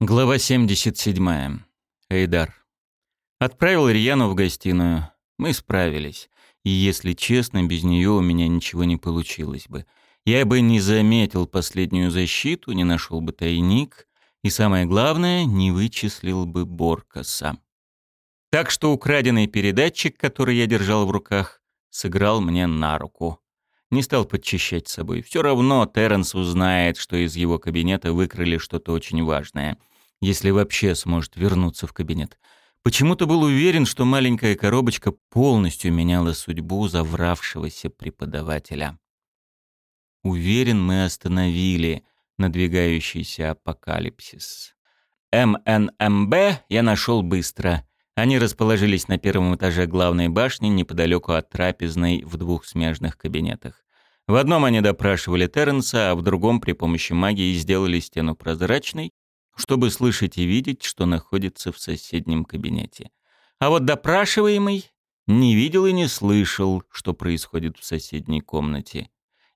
Глава 77. Эйдар. Отправил Рьяну в гостиную. Мы справились. И, если честно, без нее у меня ничего не получилось бы. Я бы не заметил последнюю защиту, не нашел бы тайник, и самое главное, не вычислил бы Боркаса. Так что украденный передатчик, который я держал в руках, сыграл мне на руку. Не стал подчищать собой. Все равно Терренс узнает, что из его кабинета выкрали что-то очень важное — если вообще сможет вернуться в кабинет. Почему-то был уверен, что маленькая коробочка полностью меняла судьбу завравшегося преподавателя. Уверен, мы остановили надвигающийся апокалипсис. МНМБ я нашел быстро. Они расположились на первом этаже главной башни неподалеку от трапезной в двух смежных кабинетах. В одном они допрашивали Терренса, а в другом при помощи магии сделали стену прозрачной, чтобы слышать и видеть, что находится в соседнем кабинете. А вот допрашиваемый не видел и не слышал, что происходит в соседней комнате.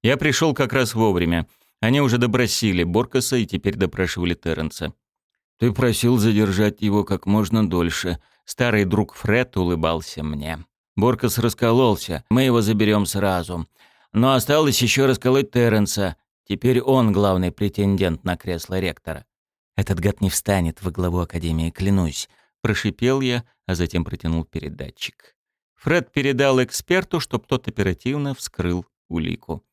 Я пришел как раз вовремя. Они уже допросили Боркаса и теперь допрашивали Терренса. «Ты просил задержать его как можно дольше». Старый друг Фред улыбался мне. Боркас раскололся, мы его заберем сразу. Но осталось еще расколоть Терренса. Теперь он главный претендент на кресло ректора. Этот гад не встанет во главу Академии, клянусь. Прошипел я, а затем протянул передатчик. Фред передал эксперту, чтоб тот оперативно вскрыл улику.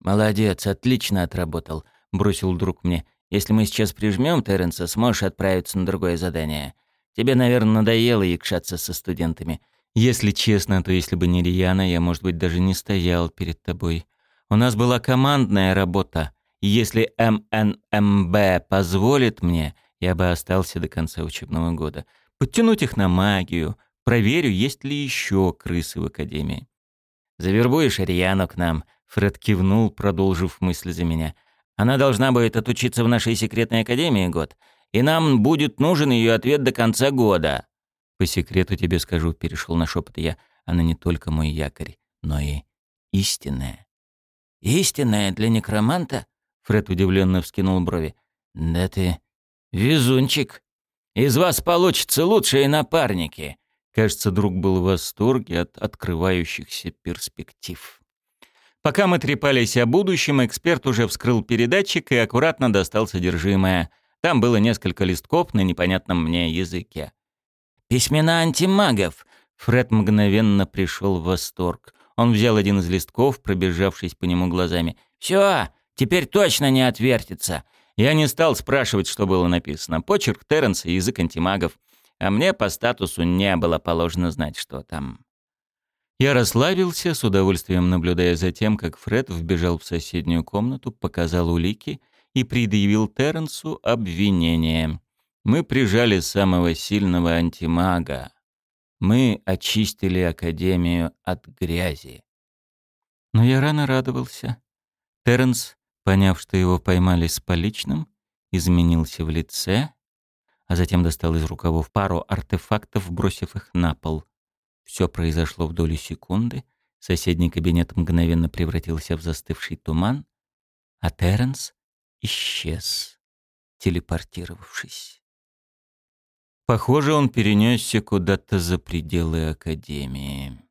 «Молодец, отлично отработал», — бросил друг мне. «Если мы сейчас прижмем Терренса, сможешь отправиться на другое задание. Тебе, наверное, надоело якшаться со студентами. Если честно, то если бы не Рияна, я, может быть, даже не стоял перед тобой. У нас была командная работа. Если МНМБ позволит мне, я бы остался до конца учебного года. Подтянуть их на магию, проверю, есть ли еще крысы в академии. «Завербуешь Ариану к нам?» Фред кивнул, продолжив мысль за меня. «Она должна будет отучиться в нашей секретной академии год, и нам будет нужен ее ответ до конца года». «По секрету тебе скажу», — перешел на шепот я. «Она не только мой якорь, но и истинная». «Истинная для некроманта?» Фред удивленно вскинул брови. «Да ты везунчик. Из вас получатся лучшие напарники». Кажется, друг был в восторге от открывающихся перспектив. Пока мы трепались о будущем, эксперт уже вскрыл передатчик и аккуратно достал содержимое. Там было несколько листков на непонятном мне языке. «Письмена антимагов!» Фред мгновенно пришел в восторг. Он взял один из листков, пробежавшись по нему глазами. «Все, Теперь точно не отвертится. Я не стал спрашивать, что было написано. Почерк Терренса язык антимагов. А мне по статусу не было положено знать, что там. Я расслабился, с удовольствием наблюдая за тем, как Фред вбежал в соседнюю комнату, показал улики и предъявил Терренсу обвинение. Мы прижали самого сильного антимага. Мы очистили Академию от грязи. Но я рано радовался. Терренс Поняв, что его поймали с поличным, изменился в лице, а затем достал из рукавов пару артефактов, бросив их на пол. Все произошло в долю секунды, соседний кабинет мгновенно превратился в застывший туман, а Терренс исчез, телепортировавшись. Похоже, он перенесся куда-то за пределы Академии.